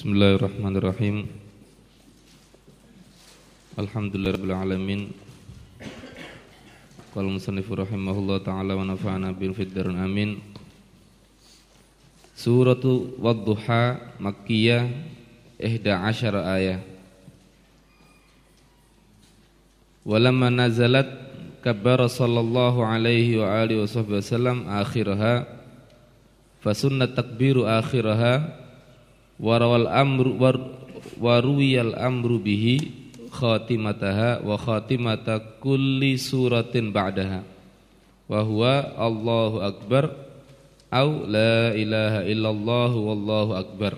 Bismillahirrahmanirrahim. Alhamdulillahirrahmanirrahim Qala musannifu rahimahullah ta'ala wa amin. Suratu Makkiyah Ihda asyara ayah Walamma nazalat Kabbara alaihi wa alihi wasallam Akhiraha Fasunnat takbiru warawal amru war, waruwiyal amru bihi khatimataha wa khatimata kulli suratin ba'daha. Wa huwa Allahu akbar au la ilaha illallah wallahu akbar.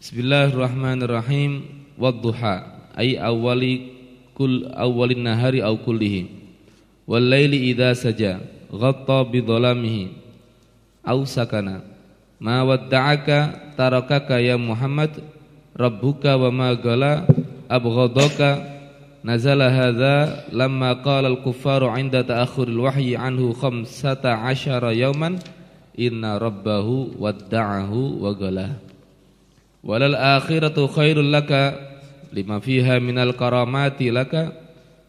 Bismillahirrahmanirrahim. Wadduha ay awali kul awalin nahari au kullihi. Wal laili idza saja ghatta bi dhalamihi au sakana Ma wadda'aka tarakaka ya Muhammad Rabbuka wa ma gala abghadaka Nazala hadha lamma qala al-kuffaru 'inda ta'akhuril wahyi anhu khamsata 'asyara yawman inna rabbahu wadda'ahu wa gala Walal akhiratu khairul laka lima fiha minal karamati laka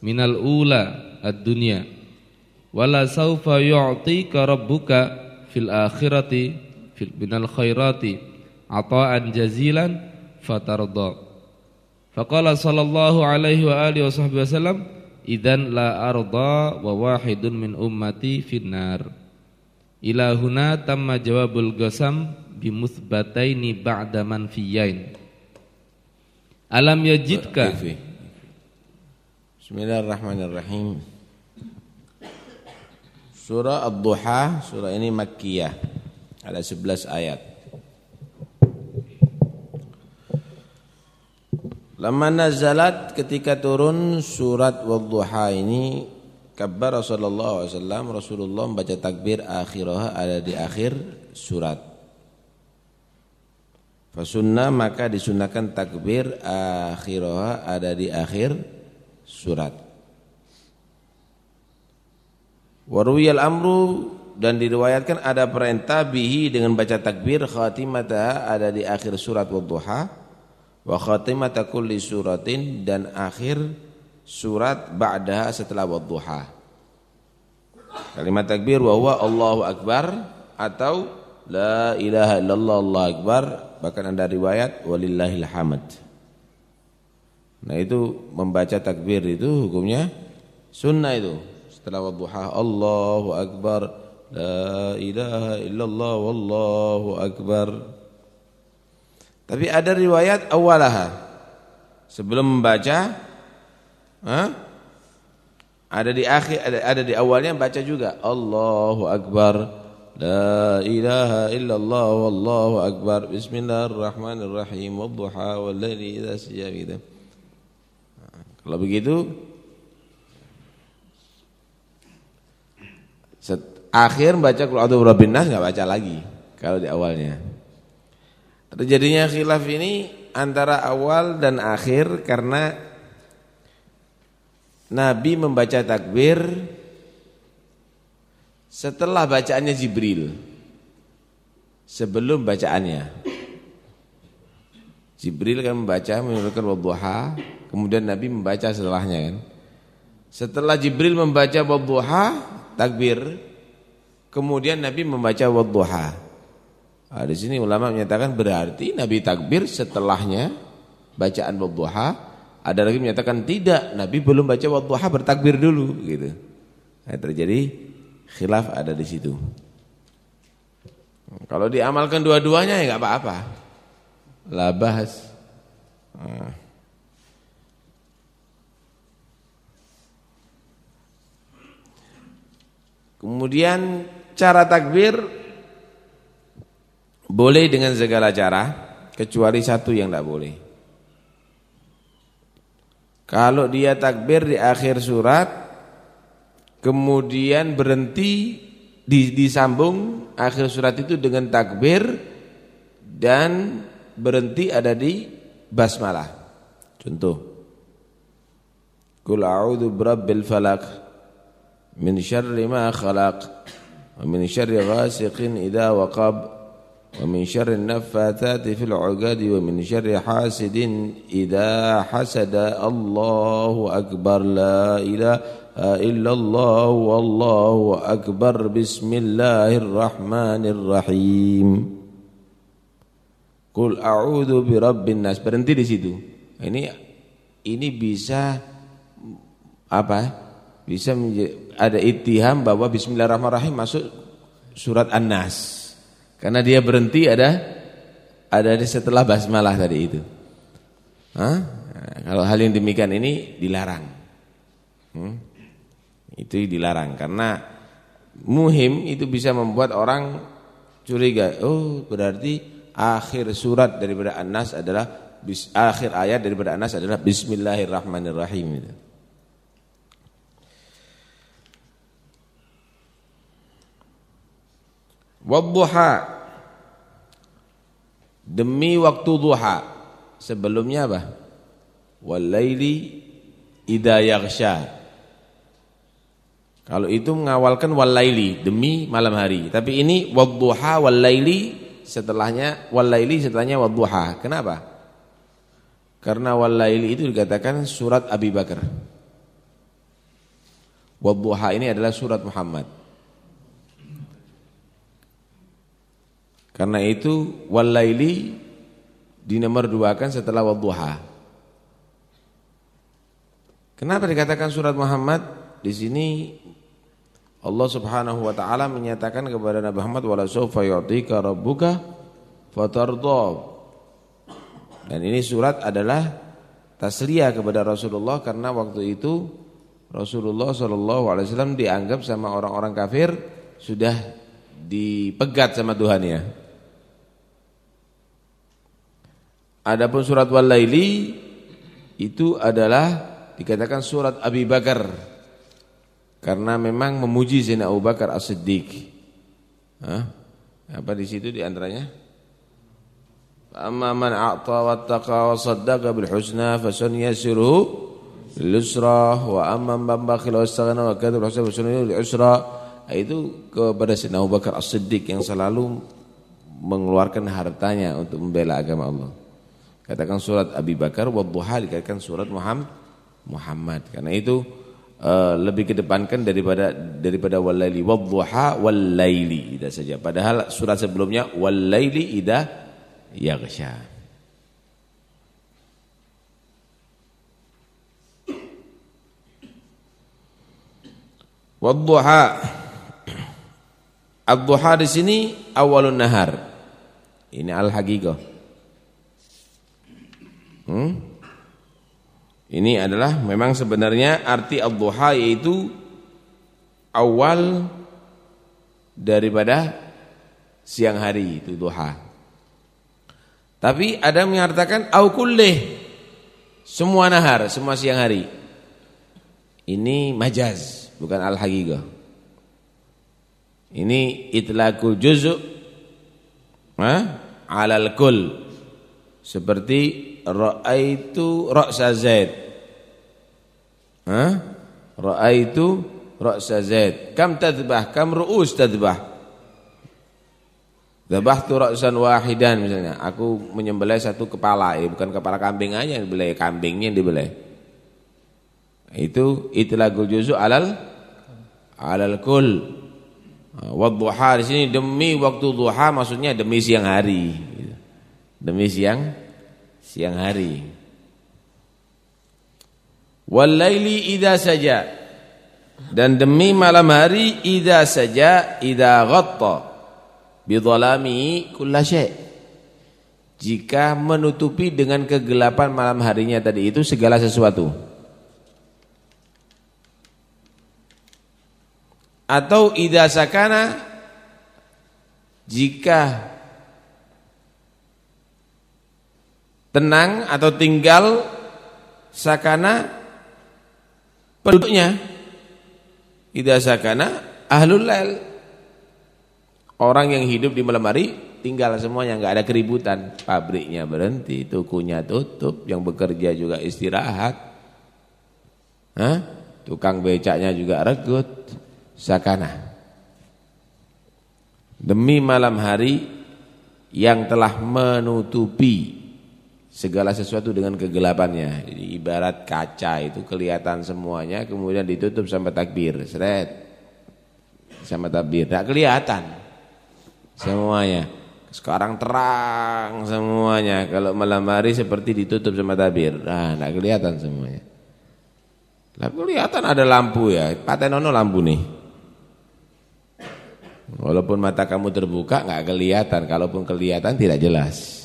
minal ula ad-dunya wala sawfa yu'tika rabbuka fil akhirati fil binal khairati ata'an jazilan fatarda. Faqala sallallahu alaihi wa alihi wasallam idan la arda wa wahidun min ummati finnar. Ila huna tamma jawabul qasam bimuthbataini ba'da manfiyain. Alam yajidka? Bismillahirrahmanirrahim. Surah Ad-Duha, surah ini Makkiyah ada 11 ayat. Lama nazalat ketika turun surat Wadduha ini kabar Rasulullah SAW Rasulullah membaca takbir akhirah ada di akhir surat. Fasunnah maka disunahkan takbir akhirah ada di akhir surat. Warwiyal amru dan diriwayatkan ada perintah bihi dengan baca takbir khatimata ada di akhir surat wadduha wa khatimata kulli suratin dan akhir surat ba'daha setelah wadduha. Kalimat takbir wa huwa Allahu akbar atau la ilaha illallah Allah akbar bahkan ada riwayat walillahil hamd. Nah itu membaca takbir itu hukumnya sunnah itu. Setelah wadduha Allahu akbar La ilaha illallah wallahu akbar. Tapi ada riwayat awalaha. Sebelum membaca ha? ada di akhir ada, ada di awalnya baca juga Allahu akbar. La ilaha illallah wallahu akbar. Bismillahirrahmanirrahim. Wadduha wal idza saja. Kalau begitu akhir baca qul a'udzu birabbin nas enggak baca lagi kalau di awalnya. Terjadinya khilaf ini antara awal dan akhir karena Nabi membaca takbir setelah bacaannya Jibril. Sebelum bacaannya. Jibril kan membaca menurunkan wadduha, kemudian Nabi membaca setelahnya kan. Setelah Jibril membaca wadduha, takbir Kemudian Nabi membaca wadduha. Nah, di sini ulama menyatakan berarti Nabi takbir setelahnya bacaan wadduha. Ada lagi menyatakan tidak, Nabi belum baca wadduha bertakbir dulu gitu. Nah, terjadi khilaf ada di situ. Kalau diamalkan dua-duanya ya enggak apa-apa. La bahas. Nah. Kemudian Cara takbir boleh dengan segala cara kecuali satu yang tidak boleh. Kalau dia takbir di akhir surat kemudian berhenti disambung akhir surat itu dengan takbir dan berhenti ada di basmalah. Contoh. Qul a'udzu birabbil falaq min syarri ma khalaq wa min syarri ghasiqin idza waqab ومن شر النفاثات في العقد ومن شر حاسد إذا حسد الله أكبر لا إله إلا الله والله أكبر بسم الله الرحمن الرحيم Qul a'udzu birabbin nas. Berhenti di situ. Ini ini bisa apa? Bisa ada itiham bahwa bismillahirrahmanirrahim masuk surat An-Nas. Karena dia berhenti ada ada setelah basmalah tadi itu. Hah? Kalau hal yang demikian ini dilarang. Hmm? Itu dilarang karena muhim itu bisa membuat orang curiga. Oh, berarti akhir surat daripada An-Nas adalah akhir ayat daripada An-Nas adalah bismillahirrahmanirrahim itu. Wadduha. Demi waktu duha. Sebelumnya apa? Walaili idha yaghsha. Kalau itu mengawalkan walaili Demi malam hari. Tapi ini wadduha walaili Setelahnya walaili setelahnya wadduha. Kenapa? Karena walaili itu dikatakan surat Abi Bakar. Wadduha ini adalah surat Muhammad Karena itu walaili duakan setelah wadduha. Kenapa dikatakan surat Muhammad? Di sini Allah Subhanahu wa taala menyatakan kepada Nabi Muhammad wala sawfa yu'tika rabbuka. Dan ini surat adalah tasliyah kepada Rasulullah karena waktu itu Rasulullah sallallahu alaihi wasallam dianggap sama orang-orang kafir sudah dipegat sama Tuhannya. Adapun surat Wal-Laili itu adalah dikatakan surat Abi Bakar karena memang memuji Zainal Abu Bakar As-Siddiq. Apa di situ di antaranya? Amma man a'ta wattaqa wa saddaqa bil husna fasaniyasiruhu lil yusra wa amma man bakhila wastaghna wa kadzdzaba bil husna lil usra. Itu kepada Sayyidina Abu Bakar As-Siddiq yang selalu mengeluarkan hartanya untuk membela agama Allah. Katakan surat Abi Bakar wadduha dikatakan surat Muhammad Muhammad. Karena itu uh, lebih kedepankan daripada daripada walaili wadduha walaili tidak saja. Padahal surat sebelumnya walaili idza yaghsha. Wadduha Ad-duha di sini awalun nahar. Ini al-haqiqah. Hmm? Ini adalah memang sebenarnya arti al-duha yaitu awal daripada siang hari itu duha. Tapi ada mengatakan au semua nahar, semua siang hari. Ini majaz, bukan al-haqiqah. Ini itlaqul juz' ha? alal kull. Seperti Ra'aitu ra'sa Zaid. Hah? Ra'aitu ra'sa Zaid. Kam tadbah? Kam ru'us tadbah? tu ra'san wahidan misalnya. Aku menyembelih satu kepala, ya bukan kepala kambing aja yang dibelai, kambingnya yang dibelai. Itu itlaqul juzu alal alal kul. Wadduha di sini demi waktu duha maksudnya demi siang hari. Demi siang siang hari. Walaili idza saja dan demi malam hari idza saja idza ghatta bi dhalami kullasyai. Jika menutupi dengan kegelapan malam harinya tadi itu segala sesuatu. Atau idza sakana jika tenang atau tinggal sakana penduduknya. Tidak sakana ahlul lail. Orang yang hidup di malam hari tinggal semuanya nggak ada keributan. Pabriknya berhenti tukunya tutup yang bekerja juga istirahat. Hah? tukang becaknya juga regut. Sakana. Demi malam hari yang telah menutupi segala sesuatu dengan kegelapannya. Ibarat kaca itu kelihatan semuanya kemudian ditutup sampai takbir. Seret. Sampai takbir. Tidak kelihatan semuanya. Sekarang terang semuanya. Kalau malam hari seperti ditutup sama takbir. Nah, tidak kelihatan semuanya. Lah kelihatan ada lampu ya. Patenono lampu nih. Walaupun mata kamu terbuka nggak kelihatan, kalaupun kelihatan tidak jelas.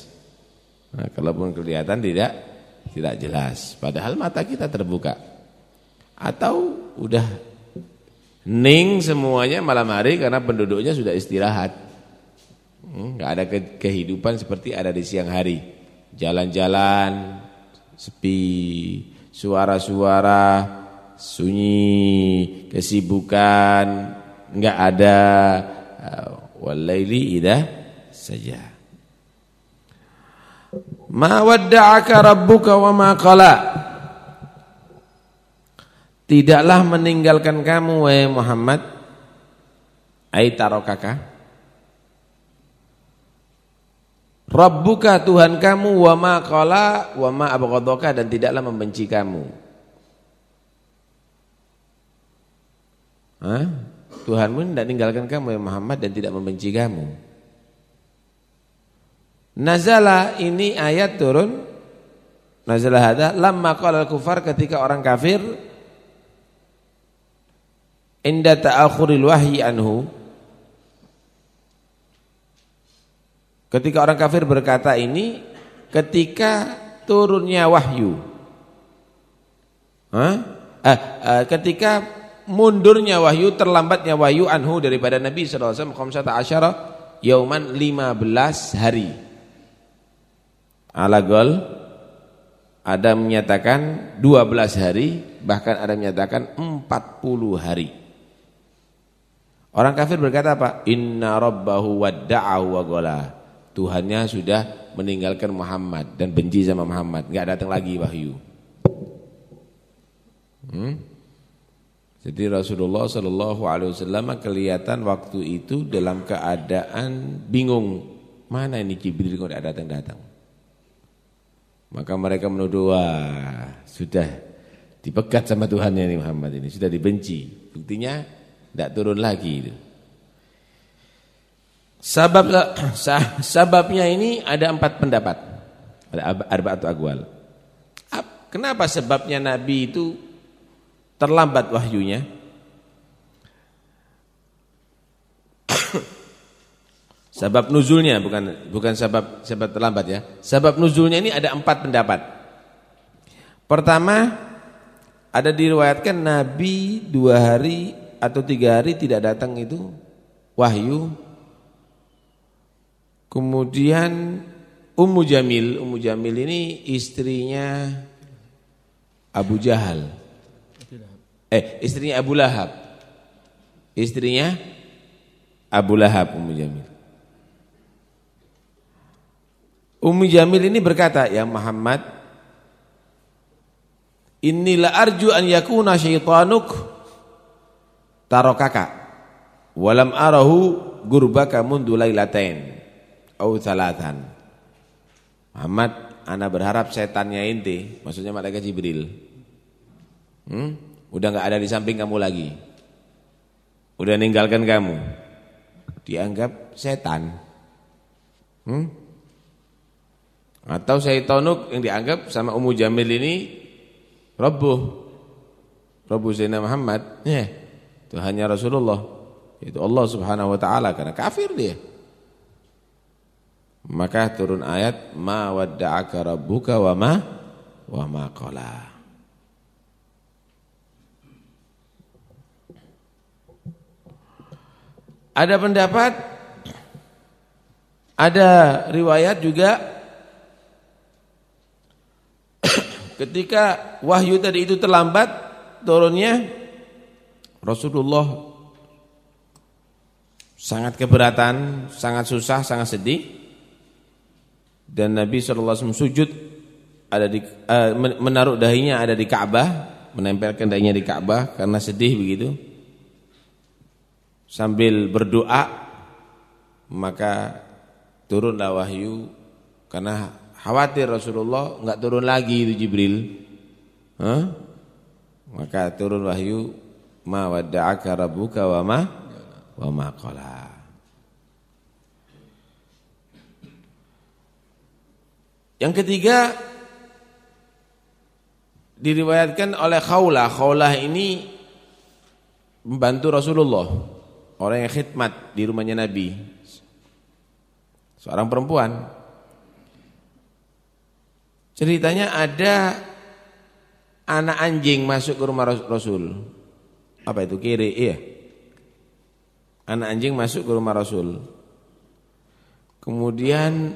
Nah, kalaupun kelihatan tidak tidak jelas, padahal mata kita terbuka. Atau udah ning semuanya malam hari karena penduduknya sudah istirahat. Hmm, ada ke kehidupan seperti ada di siang hari. Jalan-jalan sepi, suara-suara sunyi, kesibukan enggak ada. Walaili idah saja. Ma wadda'aka rabbuka wa ma qala. Tidaklah meninggalkan kamu wahai Muhammad ai tarokaka. Rabbuka Tuhan kamu wa ma qala wa ma abghadaka dan tidaklah membenci kamu. Hah? Tuhanmu tidak tinggalkan kamu ya Muhammad dan tidak membenci kamu. Nazala ini ayat turun. Nazala hada lamma qala al-kufar ketika orang kafir inda ta'akhuril wahyi anhu. Ketika orang kafir berkata ini ketika turunnya wahyu. Hah? Eh, eh, ketika mundurnya wahyu terlambatnya wahyu anhu daripada Nabi sallallahu alaihi wasallam 15 yauman 15 hari Ala gol ada menyatakan 12 hari bahkan ada menyatakan 40 hari. Orang kafir berkata apa? Inna rabbahu wadda'ahu wa gola. Tuhannya sudah meninggalkan Muhammad dan benci sama Muhammad, enggak datang lagi wahyu. Hmm? Jadi Rasulullah Shallallahu Alaihi Wasallam kelihatan waktu itu dalam keadaan bingung mana ini Jibril kok tidak datang-datang. Maka mereka menuduh sudah dipegat sama Tuhannya ini Muhammad ini sudah dibenci. Buktinya tidak turun lagi. Sabab sababnya ini ada empat pendapat. Ada atau agwal. Kenapa sebabnya Nabi itu terlambat wahyunya? Sebab nuzulnya bukan bukan sebab sebab terlambat ya. Sebab nuzulnya ini ada empat pendapat. Pertama ada diriwayatkan Nabi dua hari atau tiga hari tidak datang itu wahyu. Kemudian Ummu Jamil, Ummu Jamil ini istrinya Abu Jahal. Eh, istrinya Abu Lahab. Istrinya Abu Lahab Ummu Jamil. Ummi Jamil ini berkata, "Ya Muhammad, inilah arju an yakuna syaitanuk tarokaka walam arahu gurbaka mundu lailatain au salatan." Muhammad, ana berharap setannya inti, maksudnya malaikat Jibril. Hmm? Udah enggak ada di samping kamu lagi. Udah ninggalkan kamu. Dianggap setan. Hmm? Atau Syaitonuk yang dianggap sama Ummu Jamil ini Rabbuh. Rabbu Zainal Muhammad. Ya, Tuhannya Rasulullah. Itu Allah subhanahu wa ta'ala Karena kafir dia. Maka turun ayat Ma wadda'aka rabbuka wa ma Wa ma qala. Ada pendapat? Ada riwayat juga Ketika wahyu tadi itu terlambat turunnya Rasulullah sangat keberatan, sangat susah, sangat sedih. Dan Nabi SAW sujud ada di uh, menaruh dahinya ada di Ka'bah, menempelkan dahinya di Ka'bah karena sedih begitu. Sambil berdoa maka turunlah wahyu karena khawatir Rasulullah enggak turun lagi itu Jibril. Hah? Maka turun wahyu ma wadda'aka rabbuka wa ma wa ma qala. Yang ketiga diriwayatkan oleh Khawlah. Khawlah ini membantu Rasulullah. Orang yang khidmat di rumahnya Nabi. Seorang perempuan. Ceritanya ada anak anjing masuk ke rumah Rasul. Apa itu kiri? Iya. Anak anjing masuk ke rumah Rasul. Kemudian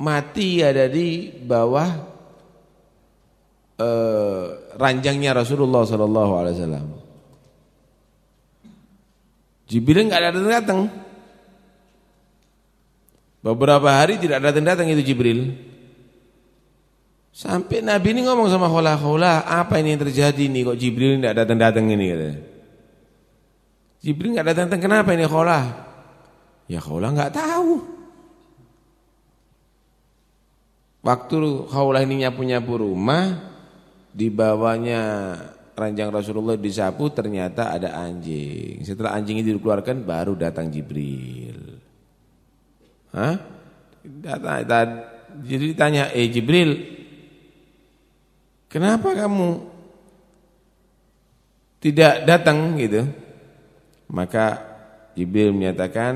mati ada di bawah eh, ranjangnya Rasulullah sallallahu alaihi wasallam. Jibril enggak datang datang. Beberapa hari tidak datang-datang itu Jibril. Sampai Nabi ini ngomong sama Kholah, Kholah, apa ini yang terjadi nih kok Jibril tidak datang-datang ini katanya. Jibril nggak datang-datang kenapa ini Kholah? Ya Kholah nggak tahu. Waktu Kholah ini nyapu-nyapu rumah, di bawahnya ranjang Rasulullah disapu ternyata ada anjing. Setelah anjing itu dikeluarkan baru datang Jibril. Hah? Datang, jadi ditanya, eh Jibril, kenapa kamu tidak datang gitu? Maka Jibril menyatakan,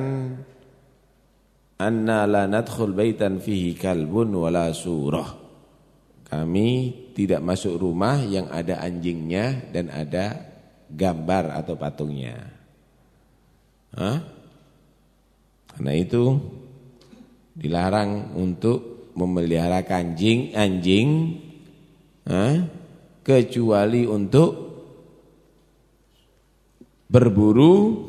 anna la nadkhul baitan fihi kalbun wala surah. Kami tidak masuk rumah yang ada anjingnya dan ada gambar atau patungnya. Hah? Karena itu dilarang untuk memelihara anjing anjing eh, kecuali untuk berburu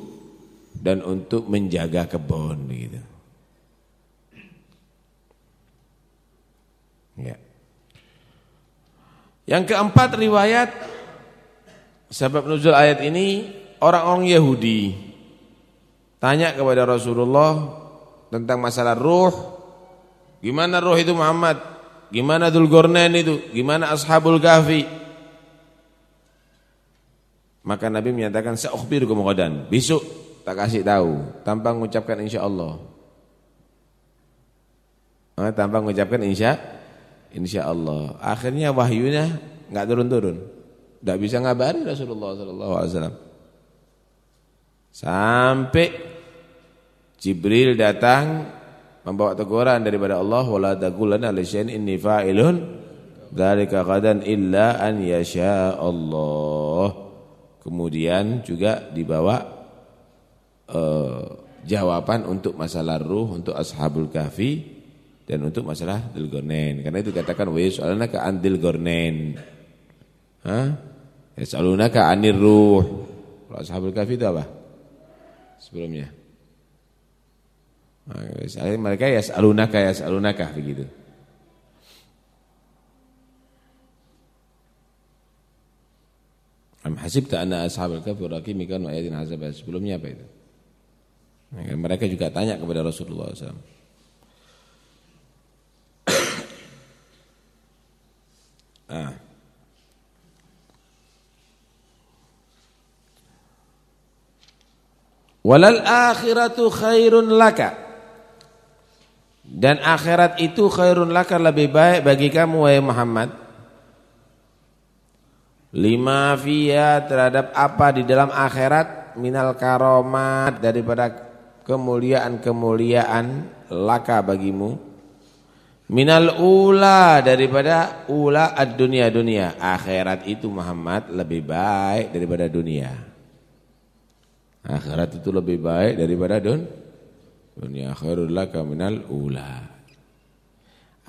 dan untuk menjaga kebun gitu. Ya. Yang keempat riwayat sebab nuzul ayat ini orang-orang Yahudi tanya kepada Rasulullah tentang masalah ruh. Gimana ruh itu Muhammad? Gimana Dzulqarnain itu? Gimana Ashabul Kahfi? Maka Nabi menyatakan sa'ukhbirukum ghadan. Besok tak kasih tahu tanpa mengucapkan insyaallah. Ah, tanpa mengucapkan insya insyaallah. Akhirnya wahyunya enggak turun-turun. Enggak bisa ngabari Rasulullah sallallahu alaihi wasallam. Sampai Jibril datang membawa teguran daripada Allah wala taqulanna li syai'in inni fa'ilun dzalika qadan illa an yasha Allah. Kemudian juga dibawa uh, jawaban untuk masalah ruh untuk ashabul kahfi dan untuk masalah Dzulqarnain. Karena itu katakan wa yas'alunaka an Dzulqarnain. Hah? Yas'alunaka anir ruh. Ashabul kahfi itu apa? Sebelumnya. Mereka ya yas'alunaka yas'alunaka begitu. Am hasibta anna ashabal kahfi raqimi kanu ayatin azab sebelumnya apa itu? Nah, mereka juga tanya kepada Rasulullah SAW. ah. Walal akhiratu khairun laka dan akhirat itu khairun laka lebih baik bagi kamu wahai Muhammad. Lima fiya terhadap apa di dalam akhirat minal karomat daripada kemuliaan-kemuliaan laka bagimu. Minal ula daripada ula ad-dunia dunia. Akhirat itu Muhammad lebih baik daripada dunia. Akhirat itu lebih baik daripada dunia dunia khairul laka minal ula.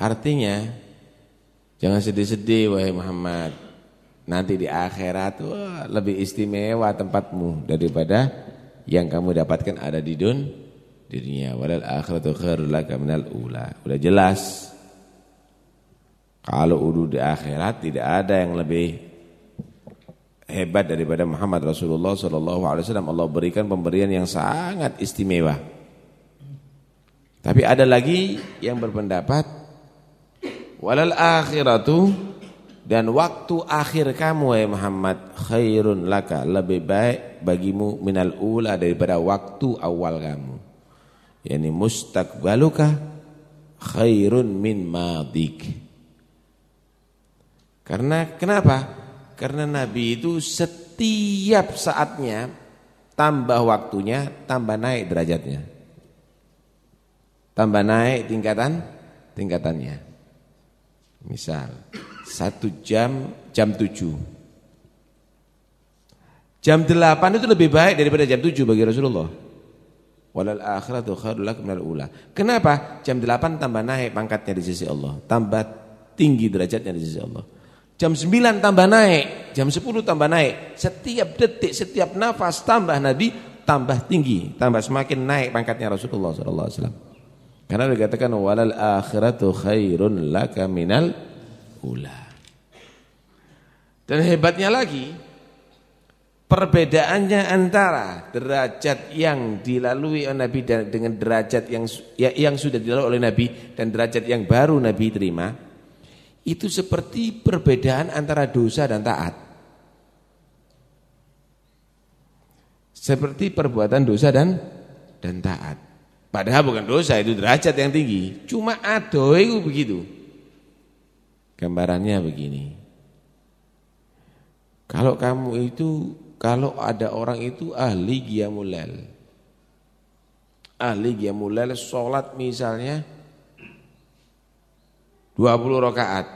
Artinya jangan sedih-sedih wahai Muhammad. Nanti di akhirat wah, lebih istimewa tempatmu daripada yang kamu dapatkan ada di dun dunia. Walal akhiratu khairul laka minal ula. Udah jelas. Kalau udah di akhirat tidak ada yang lebih hebat daripada Muhammad Rasulullah sallallahu alaihi wasallam Allah berikan pemberian yang sangat istimewa. Tapi ada lagi yang berpendapat walal akhiratu dan waktu akhir kamu ya Muhammad khairun laka lebih baik bagimu minal ula daripada waktu awal kamu. Yani mustaqbaluka khairun min madik. Karena kenapa? Karena Nabi itu setiap saatnya tambah waktunya, tambah naik derajatnya. Tambah naik tingkatan tingkatannya. Misal satu jam jam tujuh. Jam delapan itu lebih baik daripada jam tujuh bagi Rasulullah. Walal akhiratu khairul minal ula. Kenapa? Jam delapan tambah naik pangkatnya di sisi Allah, tambah tinggi derajatnya di sisi Allah. Jam 9 tambah naik, jam 10 tambah naik. Setiap detik, setiap nafas tambah Nabi tambah tinggi, tambah semakin naik pangkatnya Rasulullah sallallahu alaihi wasallam. Karena dikatakan walal akhiratu khairun laka minal ula. Dan hebatnya lagi perbedaannya antara derajat yang dilalui oleh Nabi dengan derajat yang ya, yang sudah dilalui oleh Nabi dan derajat yang baru Nabi terima itu seperti perbedaan antara dosa dan taat. Seperti perbuatan dosa dan dan taat. Padahal bukan dosa itu derajat yang tinggi. Cuma adoh itu begitu. Gambarannya begini. Kalau kamu itu kalau ada orang itu ahli qiyamul Ahli qiyamul salat misalnya 20 rakaat.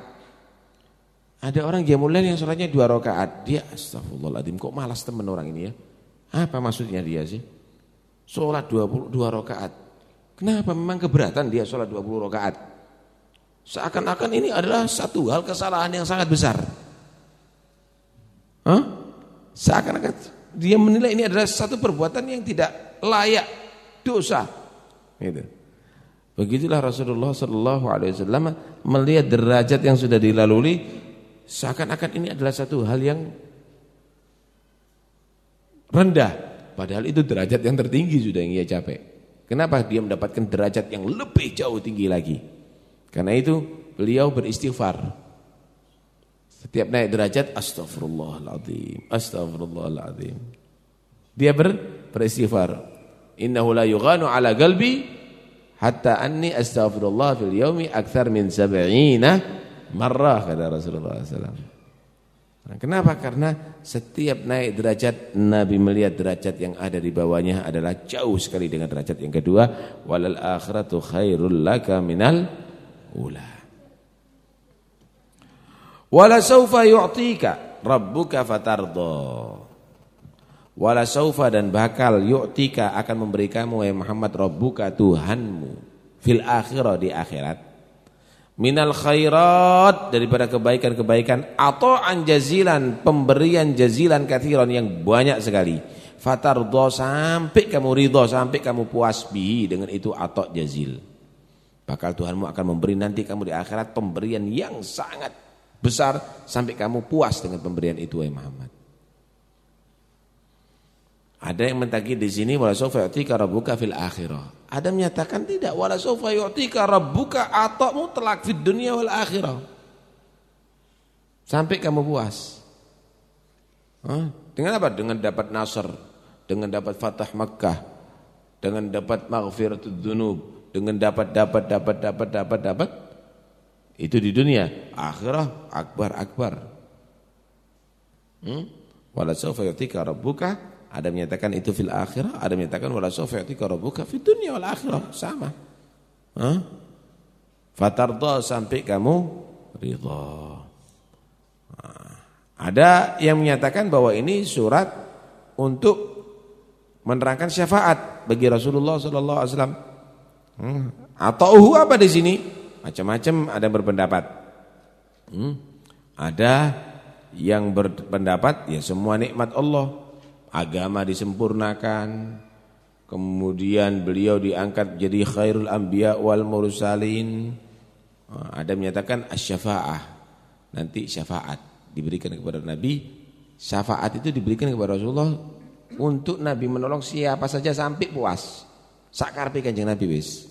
Ada orang Jamulain yang sholatnya dua rakaat. Dia astagfirullahaladzim kok malas temen orang ini ya. Apa maksudnya dia sih? Sholat dua, dua rakaat. Kenapa memang keberatan dia sholat dua puluh rakaat? Seakan-akan ini adalah satu hal kesalahan yang sangat besar. Hah? Seakan-akan dia menilai ini adalah satu perbuatan yang tidak layak dosa. Gitu. Begitulah Rasulullah Shallallahu Alaihi Wasallam melihat derajat yang sudah dilalui Seakan-akan ini adalah satu hal yang rendah. Padahal itu derajat yang tertinggi sudah yang ia capai. Kenapa dia mendapatkan derajat yang lebih jauh tinggi lagi? Karena itu beliau beristighfar. Setiap naik derajat astagfirullahaladzim, astagfirullahaladzim. Dia ber, beristighfar. Innahu la yughanu ala galbi hatta anni astaghfirullah fil yaumi akthar min sab'ina marrah kata Rasulullah SAW. Nah, kenapa? Karena setiap naik derajat Nabi melihat derajat yang ada di bawahnya adalah jauh sekali dengan derajat yang kedua. Walal akhiratu khairul laka minal ula. Wala saufa yu'tika rabbuka fatardo. Wala saufa dan bakal yu'tika akan memberi kamu ya Muhammad rabbuka Tuhanmu fil akhirah di akhirat minal khairat daripada kebaikan-kebaikan. Atau anjazilan pemberian jazilan kathiran yang banyak sekali. Fatardo sampai kamu ridho sampai kamu puas bihi dengan itu atau jazil. Bakal Tuhanmu akan memberi nanti kamu di akhirat pemberian yang sangat besar sampai kamu puas dengan pemberian itu wahai Muhammad ada yang mentagi di sini wala sawfa yu'tika rabbuka fil akhirah. Ada menyatakan tidak wala sawfa yu'tika rabbuka atau mutlak fid dunia wal akhirah. Sampai kamu puas. Hah? Dengan apa? Dengan dapat nasr, dengan dapat fatah Makkah, dengan dapat maghfiratud dzunub, dengan dapat dapat dapat dapat dapat dapat itu di dunia. Akhirah akbar akbar. Hmm? Wala sawfa yu'tika rabbuka ada menyatakan itu fil akhirah, ada menyatakan wala sawfa yu'tika rabbuka fid dunya wal akhirah, sama. Hah? Fatarda sampai kamu ridha. Nah, ada yang menyatakan bahwa ini surat untuk menerangkan syafaat bagi Rasulullah sallallahu alaihi wasallam. Hmm. Atau apa di sini? Macam-macam ada berpendapat. Hmm. Ada yang berpendapat ya semua nikmat Allah agama disempurnakan, kemudian beliau diangkat jadi khairul anbiya wal mursalin. Ada menyatakan asy-syafa'ah. Nanti syafaat diberikan kepada Nabi. Syafaat itu diberikan kepada Rasulullah untuk Nabi menolong siapa saja sampai puas. Sakarpe Kanjeng Nabi wis.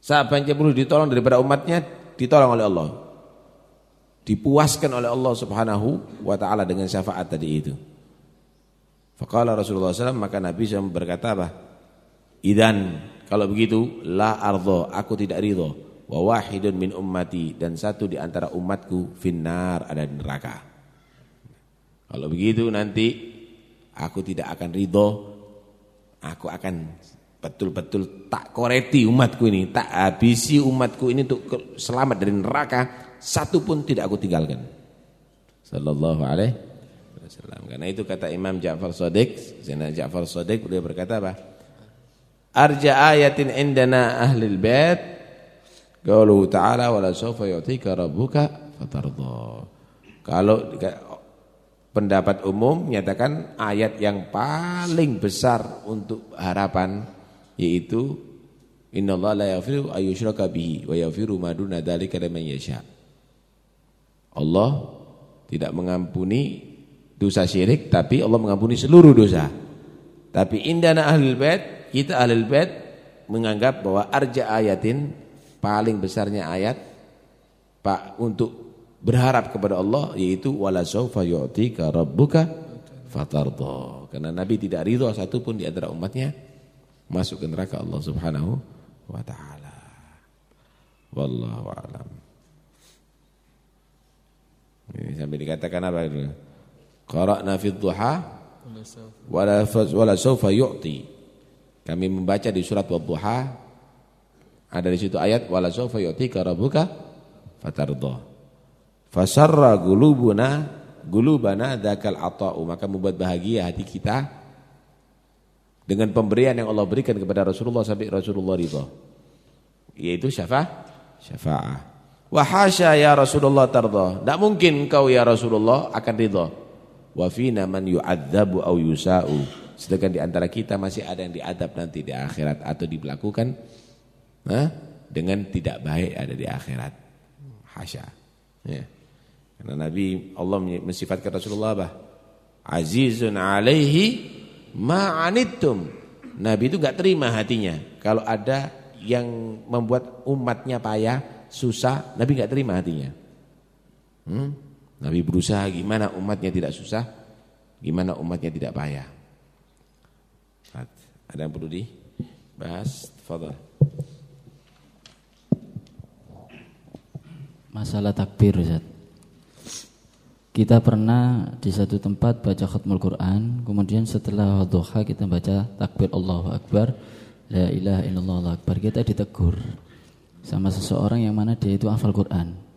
Sahabat perlu ditolong daripada umatnya ditolong oleh Allah. Dipuaskan oleh Allah Subhanahu wa taala dengan syafaat tadi itu. Faqala Rasulullah SAW maka Nabi SAW berkata apa? Idan kalau begitu la ardo aku tidak ridho wa wahidun min ummati dan satu di antara umatku finnar ada di neraka. Kalau begitu nanti aku tidak akan ridho aku akan betul-betul tak koreti umatku ini, tak habisi umatku ini untuk selamat dari neraka, satu pun tidak aku tinggalkan. Sallallahu alaihi wasallam. Karena itu kata Imam Ja'far Shadiq, Zainal Ja'far Shadiq beliau berkata apa? Arja ayatin indana ahlil bait qauluhu ta'ala wala sawfa yu'tika rabbuka fatardha. Kalau pendapat umum menyatakan ayat yang paling besar untuk harapan yaitu innallaha la yaghfiru ayyushraka bihi wa yaghfiru ma duna dzalika liman yasha. Allah tidak mengampuni dosa syirik tapi Allah mengampuni seluruh dosa. Tapi indana ahlul bait, kita ahlul bait menganggap bahwa arja ayatin paling besarnya ayat Pak untuk berharap kepada Allah yaitu wala saufa yu'tika rabbuka fatardha. Karena Nabi tidak ridho satu pun di antara umatnya masuk ke neraka Allah Subhanahu wa taala. Wallahu a'lam. Ini sampai dikatakan apa itu? Qara'na fi dhuha wala wala sawfa yu'ti. Kami membaca di surat Wadduha ada di situ ayat wala sawfa yu'tika rabbuka fatardha. Fasarra gulubuna gulubana dzakal ata'u maka membuat bahagia hati kita dengan pemberian yang Allah berikan kepada Rasulullah sampai Rasulullah ridha. Yaitu syafaat syafaat. Wa hasya ya Rasulullah tardha. Tidak mungkin engkau ya Rasulullah akan ridha wa fina man yu'adzabu aw yusa'u. Sedangkan di antara kita masih ada yang diadab nanti di akhirat atau diberlakukan nah, dengan tidak baik ada di akhirat. Hasya ya. Karena Nabi Allah mensifatkan Rasulullah apa? Azizun alaihi ma'anittum. Nabi itu enggak terima hatinya. Kalau ada yang membuat umatnya payah susah Nabi enggak terima hatinya. Hmm? Nabi berusaha gimana umatnya tidak susah, gimana umatnya tidak payah. Ada yang perlu dibahas? Fadal. Masalah takbir Ustaz. Kita pernah di satu tempat baca khatmul Quran, kemudian setelah duha kita baca takbir Allahu Akbar, la ilaha illallah Allahu Akbar. Kita ditegur sama seseorang yang mana dia itu hafal Quran.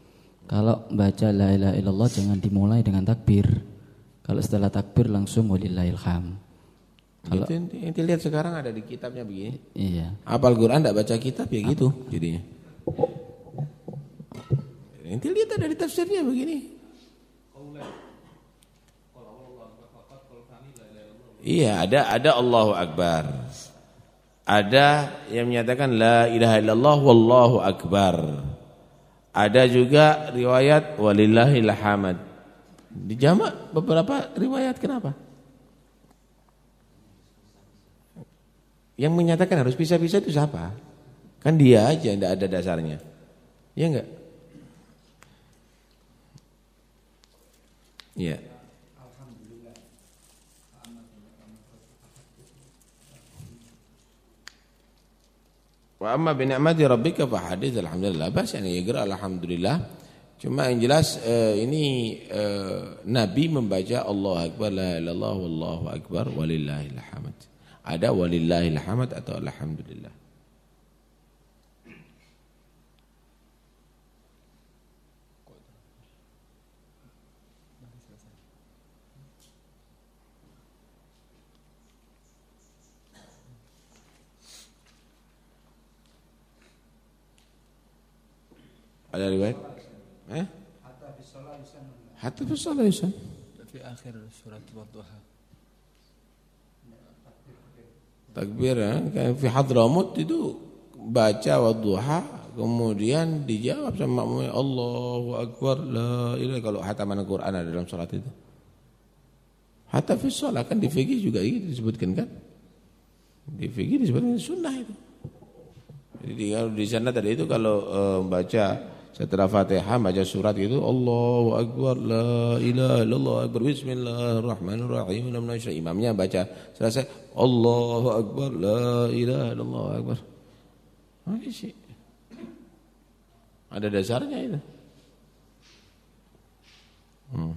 Kalau baca la ilaha illallah jangan dimulai dengan takbir. Kalau setelah takbir langsung walillahil ham. Kalau yang dilihat sekarang ada di kitabnya begini. Iya. Apal Quran tidak baca kitab ya gitu jadinya. Yang lihat ada di tafsirnya begini. Iya, ada ada Allahu Akbar. Ada yang menyatakan la ilaha illallah wallahu akbar. Ada juga riwayat walillahil hamad. Dijamak beberapa riwayat kenapa? Yang menyatakan harus bisa-bisa itu siapa? Kan dia aja tidak ada dasarnya. Ya enggak? Iya. Wa amma bi ni'mati rabbika fa hadits alhamdulillah. Bas yani iqra alhamdulillah. Cuma yang jelas uh, ini uh, Nabi membaca Allah akbar la ilallah wallahu akbar walillahil hamd. Ada walillahil hamd atau alhamdulillah. Ada riwayat? Eh? Hatta fi shalah yusan. Hatta fi akhir surat Wadduha. Takbir ya, kayak fi Hadramut itu baca Wadduha kemudian dijawab sama makmumnya Allahu Akbar la ilaha kalau hataman Al-Qur'an ada dalam salat itu. Hatta fi shalah kan di fikih juga itu disebutkan kan? Di fikih disebutkan sunnah itu. Jadi kalau di sana tadi itu kalau eh, baca setelah Fatihah baca surat itu Allahu Akbar, la ilaha illallah akbar, bismillahirrahmanirrahim, imamnya baca selesai, Allahu Akbar, la ilaha illallah akbar. Ada dasarnya itu. Hmm.